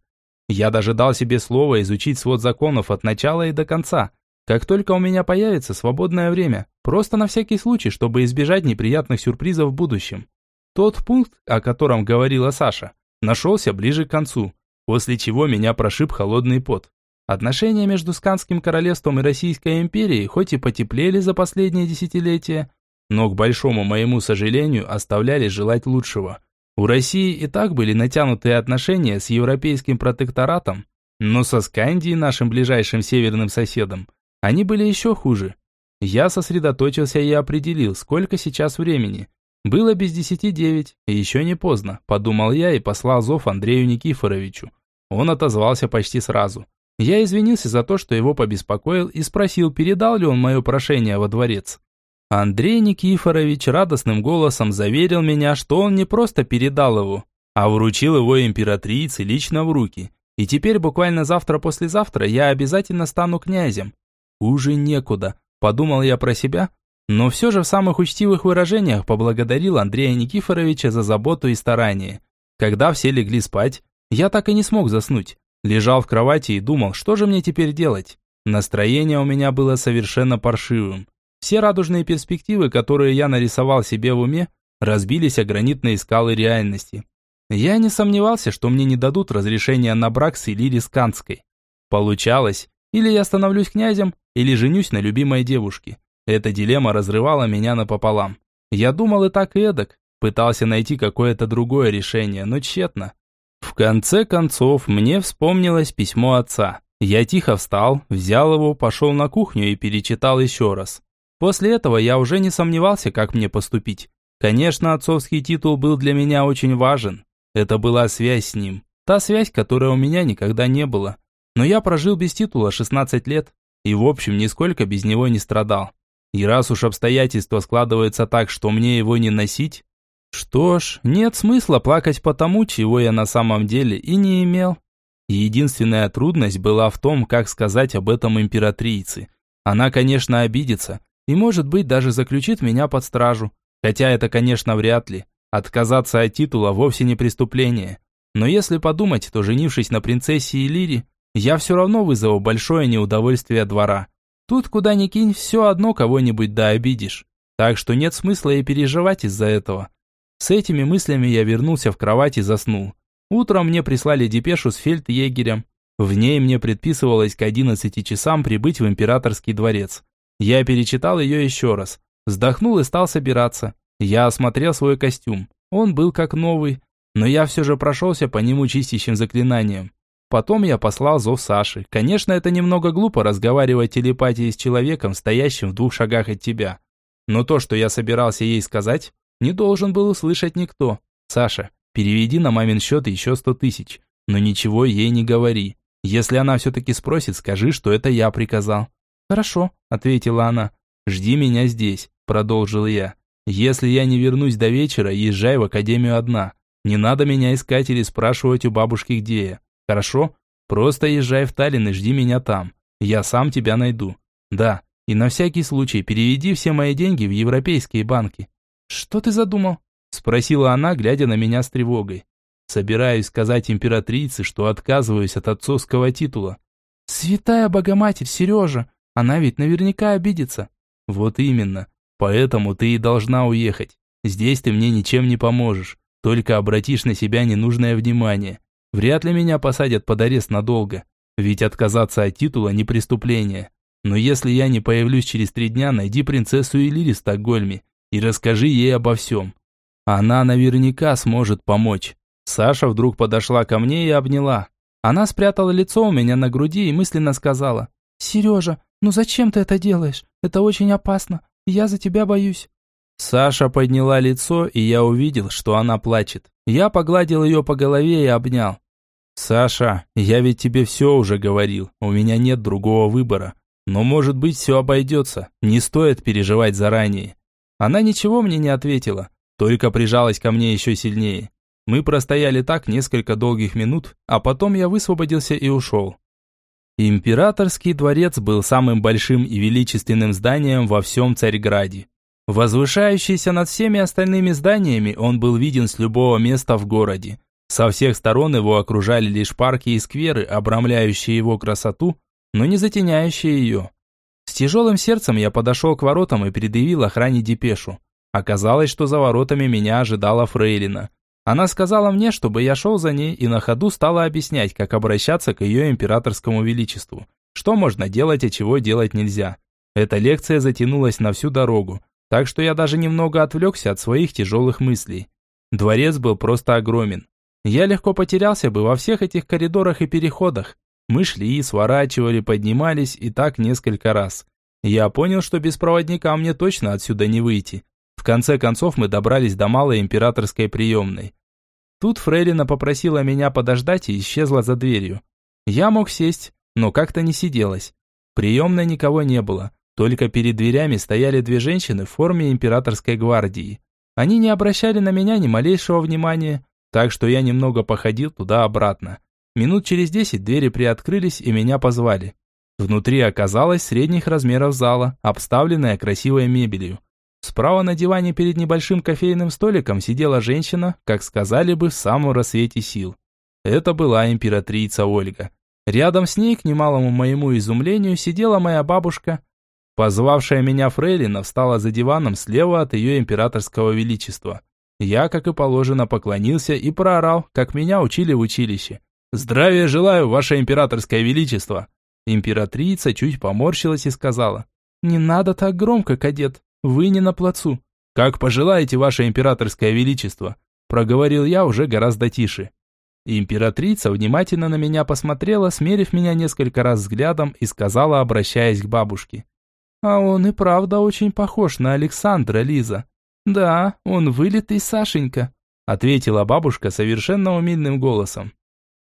Я даже дал себе слово изучить свод законов от начала и до конца, как только у меня появится свободное время, просто на всякий случай, чтобы избежать неприятных сюрпризов в будущем. Тот пункт, о котором говорила Саша, нашелся ближе к концу, после чего меня прошиб холодный пот. Отношения между Сканским королевством и Российской империей хоть и потеплели за последние десятилетия, но, к большому моему сожалению, оставляли желать лучшего. У России и так были натянутые отношения с европейским протекторатом, но со Скандией, нашим ближайшим северным соседом, они были еще хуже. Я сосредоточился и определил, сколько сейчас времени. Было без десяти девять, еще не поздно, подумал я и послал зов Андрею Никифоровичу. Он отозвался почти сразу. Я извинился за то, что его побеспокоил, и спросил, передал ли он мое прошение во дворец. Андрей Никифорович радостным голосом заверил меня, что он не просто передал его, а вручил его императрице лично в руки. И теперь буквально завтра-послезавтра я обязательно стану князем. Хуже некуда, подумал я про себя, Но все же в самых учтивых выражениях поблагодарил Андрея Никифоровича за заботу и старание. Когда все легли спать, я так и не смог заснуть. Лежал в кровати и думал, что же мне теперь делать. Настроение у меня было совершенно паршивым. Все радужные перспективы, которые я нарисовал себе в уме, разбились о гранитные скалы реальности. Я не сомневался, что мне не дадут разрешения на брак с Элири Сканской. Получалось, или я становлюсь князем, или женюсь на любимой девушке. Эта дилемма разрывала меня напополам. Я думал и так и эдак, пытался найти какое-то другое решение, но тщетно. В конце концов, мне вспомнилось письмо отца. Я тихо встал, взял его, пошел на кухню и перечитал еще раз. После этого я уже не сомневался, как мне поступить. Конечно, отцовский титул был для меня очень важен. Это была связь с ним. Та связь, которой у меня никогда не было. Но я прожил без титула 16 лет и, в общем, нисколько без него не страдал. И раз уж обстоятельства складываются так, что мне его не носить, что ж, нет смысла плакать по тому, чего я на самом деле и не имел. Единственная трудность была в том, как сказать об этом императрице. Она, конечно, обидится и, может быть, даже заключит меня под стражу. Хотя это, конечно, вряд ли. Отказаться от титула вовсе не преступление. Но если подумать, то женившись на принцессе Илири, я все равно вызову большое неудовольствие двора. Тут куда ни кинь, все одно кого-нибудь да обидишь. Так что нет смысла и переживать из-за этого. С этими мыслями я вернулся в кровать и заснул. Утром мне прислали депешу с фельдъегерем. В ней мне предписывалось к 11 часам прибыть в императорский дворец. Я перечитал ее еще раз. Вздохнул и стал собираться. Я осмотрел свой костюм. Он был как новый, но я все же прошелся по нему чистящим заклинанием. Потом я послал зов Саши. Конечно, это немного глупо разговаривать телепатией с человеком, стоящим в двух шагах от тебя. Но то, что я собирался ей сказать, не должен был услышать никто. Саша, переведи на мамин счет еще сто тысяч, но ничего ей не говори. Если она все-таки спросит, скажи, что это я приказал. Хорошо, ответила она. Жди меня здесь, продолжил я. Если я не вернусь до вечера, езжай в академию одна. Не надо меня искать или спрашивать у бабушки, где я. Хорошо? Просто езжай в Таллин и жди меня там. Я сам тебя найду. Да, и на всякий случай переведи все мои деньги в европейские банки. Что ты задумал? Спросила она, глядя на меня с тревогой. Собираюсь сказать императрице, что отказываюсь от отцовского титула. Святая Богоматерь, Сережа, она ведь наверняка обидится. Вот именно. Поэтому ты и должна уехать. Здесь ты мне ничем не поможешь. Только обратишь на себя ненужное внимание. Вряд ли меня посадят под арест надолго, ведь отказаться от титула не преступление. Но если я не появлюсь через три дня, найди принцессу Элири в Стокгольме и расскажи ей обо всем. Она наверняка сможет помочь. Саша вдруг подошла ко мне и обняла. Она спрятала лицо у меня на груди и мысленно сказала. «Сережа, ну зачем ты это делаешь? Это очень опасно. Я за тебя боюсь». Саша подняла лицо, и я увидел, что она плачет. Я погладил ее по голове и обнял. «Саша, я ведь тебе все уже говорил, у меня нет другого выбора. Но может быть все обойдется, не стоит переживать заранее». Она ничего мне не ответила, только прижалась ко мне еще сильнее. Мы простояли так несколько долгих минут, а потом я высвободился и ушел. Императорский дворец был самым большим и величественным зданием во всем Царьграде. Возвышающийся над всеми остальными зданиями, он был виден с любого места в городе. Со всех сторон его окружали лишь парки и скверы, обрамляющие его красоту, но не затеняющие ее. С тяжелым сердцем я подошел к воротам и предъявил охране депешу. Оказалось, что за воротами меня ожидала Фрейлина. Она сказала мне, чтобы я шел за ней и на ходу стала объяснять, как обращаться к ее императорскому величеству. Что можно делать, а чего делать нельзя. Эта лекция затянулась на всю дорогу, так что я даже немного отвлекся от своих тяжелых мыслей. Дворец был просто огромен. Я легко потерялся бы во всех этих коридорах и переходах. Мы шли, сворачивали, поднимались и так несколько раз. Я понял, что без проводника мне точно отсюда не выйти. В конце концов мы добрались до малой императорской приемной. Тут Фрейлина попросила меня подождать и исчезла за дверью. Я мог сесть, но как-то не сиделось. Приемной никого не было, только перед дверями стояли две женщины в форме императорской гвардии. Они не обращали на меня ни малейшего внимания, так что я немного походил туда-обратно. Минут через десять двери приоткрылись и меня позвали. Внутри оказалась средних размеров зала, обставленная красивой мебелью. Справа на диване перед небольшим кофейным столиком сидела женщина, как сказали бы, в самом рассвете сил. Это была императрица Ольга. Рядом с ней, к немалому моему изумлению, сидела моя бабушка. Позвавшая меня Фрейлина встала за диваном слева от ее императорского величества. Я, как и положено, поклонился и проорал, как меня учили в училище. «Здравия желаю, ваше императорское величество!» Императрица чуть поморщилась и сказала. «Не надо так громко, кадет. Вы не на плацу. Как пожелаете, ваше императорское величество, проговорил я уже гораздо тише. Императрица внимательно на меня посмотрела, смерив меня несколько раз взглядом и сказала, обращаясь к бабушке. «А он и правда очень похож на Александра, Лиза». «Да, он вылитый Сашенька», ответила бабушка совершенно умильным голосом.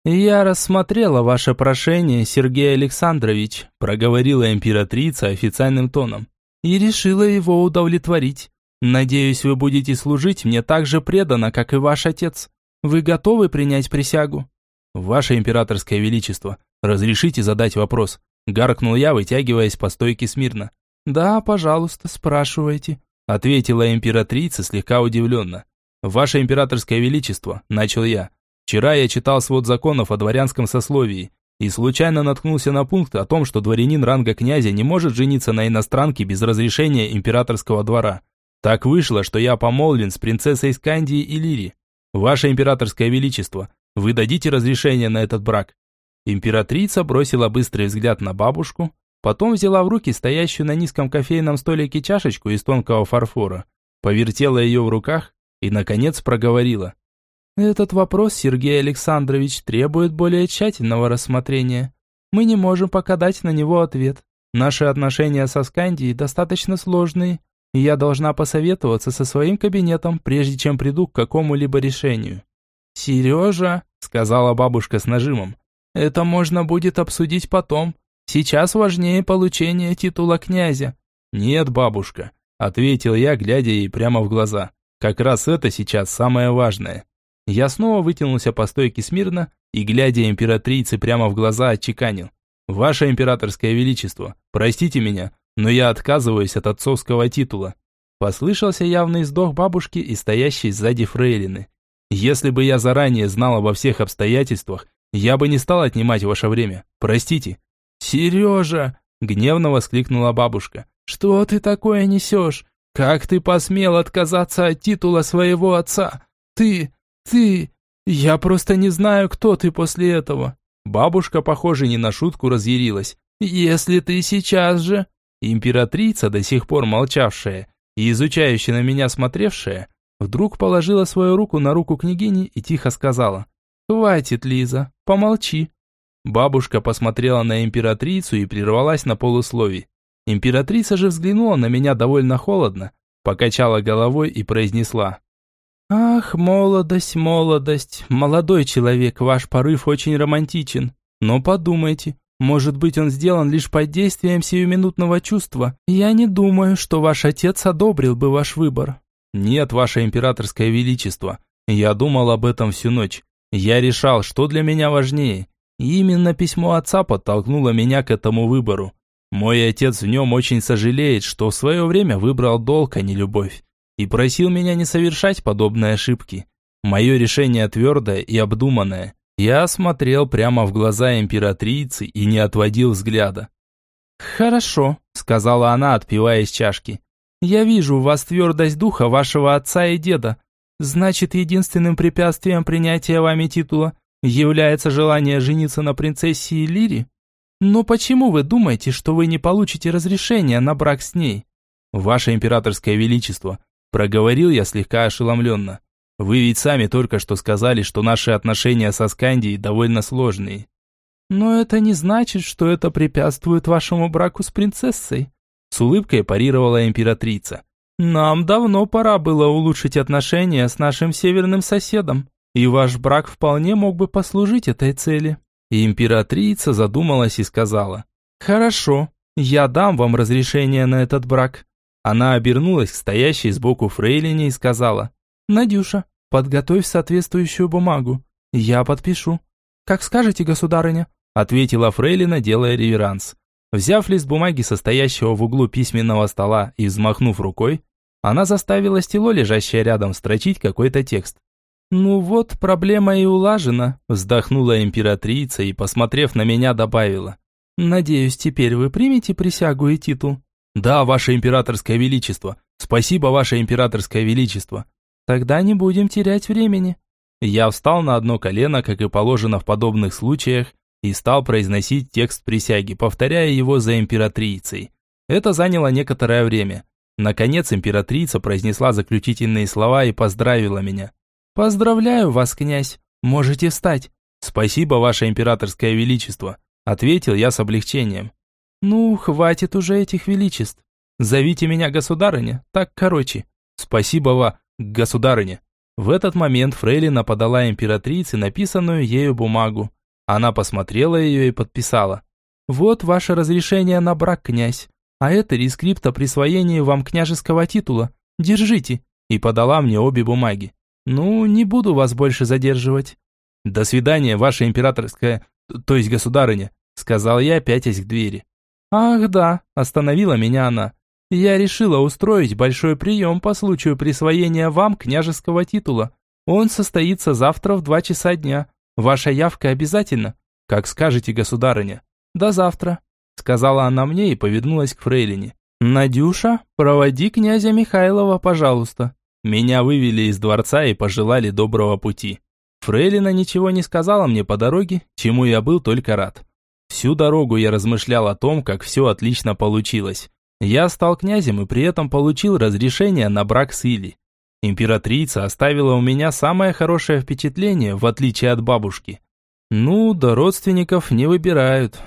«Я рассмотрела ваше прошение, Сергей Александрович», проговорила императрица официальным тоном и решила его удовлетворить. Надеюсь, вы будете служить мне так же преданно, как и ваш отец. Вы готовы принять присягу? Ваше императорское величество, разрешите задать вопрос? Гаркнул я, вытягиваясь по стойке смирно. Да, пожалуйста, спрашивайте, ответила императрица слегка удивленно. Ваше императорское величество, начал я. Вчера я читал свод законов о дворянском сословии и случайно наткнулся на пункт о том, что дворянин ранга князя не может жениться на иностранке без разрешения императорского двора. Так вышло, что я помолвлен с принцессой Скандии и Лири. Ваше императорское величество, вы дадите разрешение на этот брак?» Императрица бросила быстрый взгляд на бабушку, потом взяла в руки стоящую на низком кофейном столике чашечку из тонкого фарфора, повертела ее в руках и, наконец, проговорила. Этот вопрос, Сергей Александрович, требует более тщательного рассмотрения. Мы не можем пока дать на него ответ. Наши отношения со Скандией достаточно сложные, и я должна посоветоваться со своим кабинетом, прежде чем приду к какому-либо решению. «Сережа», — сказала бабушка с нажимом, — «это можно будет обсудить потом. Сейчас важнее получение титула князя». «Нет, бабушка», — ответил я, глядя ей прямо в глаза. «Как раз это сейчас самое важное. Я снова вытянулся по стойке смирно и, глядя императрице прямо в глаза, отчеканил. «Ваше императорское величество, простите меня, но я отказываюсь от отцовского титула». Послышался явный вздох бабушки и стоящей сзади фрейлины. «Если бы я заранее знал обо всех обстоятельствах, я бы не стал отнимать ваше время. Простите». «Сережа!» – гневно воскликнула бабушка. «Что ты такое несешь? Как ты посмел отказаться от титула своего отца? Ты, «Ты... Я просто не знаю, кто ты после этого». Бабушка, похоже, не на шутку разъярилась. «Если ты сейчас же...» Императрица, до сих пор молчавшая и изучающая на меня смотревшая, вдруг положила свою руку на руку княгини и тихо сказала. «Хватит, Лиза, помолчи». Бабушка посмотрела на императрицу и прервалась на полусловии. Императрица же взглянула на меня довольно холодно, покачала головой и произнесла. «Ах, молодость, молодость! Молодой человек, ваш порыв очень романтичен. Но подумайте, может быть, он сделан лишь под действием сиюминутного чувства. Я не думаю, что ваш отец одобрил бы ваш выбор». «Нет, ваше императорское величество. Я думал об этом всю ночь. Я решал, что для меня важнее. Именно письмо отца подтолкнуло меня к этому выбору. Мой отец в нем очень сожалеет, что в свое время выбрал долг, а не любовь и просил меня не совершать подобные ошибки. Мое решение твердое и обдуманное. Я смотрел прямо в глаза императрицы и не отводил взгляда. «Хорошо», — сказала она, отпивая из чашки. «Я вижу у вас твердость духа вашего отца и деда. Значит, единственным препятствием принятия вами титула является желание жениться на принцессе Лири? Но почему вы думаете, что вы не получите разрешения на брак с ней? Ваше императорское величество, Проговорил я слегка ошеломленно. Вы ведь сами только что сказали, что наши отношения со Скандией довольно сложные. Но это не значит, что это препятствует вашему браку с принцессой. С улыбкой парировала императрица. Нам давно пора было улучшить отношения с нашим северным соседом, и ваш брак вполне мог бы послужить этой цели. И императрица задумалась и сказала, «Хорошо, я дам вам разрешение на этот брак, она обернулась к стоящей сбоку фрейлине и сказала, «Надюша, подготовь соответствующую бумагу. Я подпишу». «Как скажете, государыня», ответила фрейлина, делая реверанс. Взяв лист бумаги, состоящего в углу письменного стола, и взмахнув рукой, она заставила стело, лежащее рядом, строчить какой-то текст. «Ну вот, проблема и улажена», – вздохнула императрица и, посмотрев на меня, добавила. «Надеюсь, теперь вы примете присягу и титул?» «Да, ваше императорское величество. Спасибо, ваше императорское величество». «Тогда не будем терять времени». Я встал на одно колено, как и положено в подобных случаях, и стал произносить текст присяги, повторяя его за императрицей. Это заняло некоторое время. Наконец императрица произнесла заключительные слова и поздравила меня. «Поздравляю вас, князь. Можете встать». «Спасибо, ваше императорское величество», – ответил я с облегчением. «Ну, хватит уже этих величеств. Зовите меня государыня, так короче». «Спасибо, ва, государыня». В этот момент Фрейлина подала императрице написанную ею бумагу. Она посмотрела ее и подписала. «Вот ваше разрешение на брак, князь. А это рескрипт о присвоении вам княжеского титула. Держите». И подала мне обе бумаги. «Ну, не буду вас больше задерживать». «До свидания, ваше императорское, то есть государыня», сказал я, пятясь к двери. «Ах да», остановила меня она. «Я решила устроить большой прием по случаю присвоения вам княжеского титула. Он состоится завтра в два часа дня. Ваша явка обязательно. Как скажете, государыня. До завтра», сказала она мне и повернулась к фрейлине. «Надюша, проводи князя Михайлова, пожалуйста». Меня вывели из дворца и пожелали доброго пути. Фрейлина ничего не сказала мне по дороге, чему я был только рад. Всю дорогу я размышлял о том, как все отлично получилось. Я стал князем и при этом получил разрешение на брак с Или. Императрица оставила у меня самое хорошее впечатление, в отличие от бабушки. Ну, до родственников не выбирают.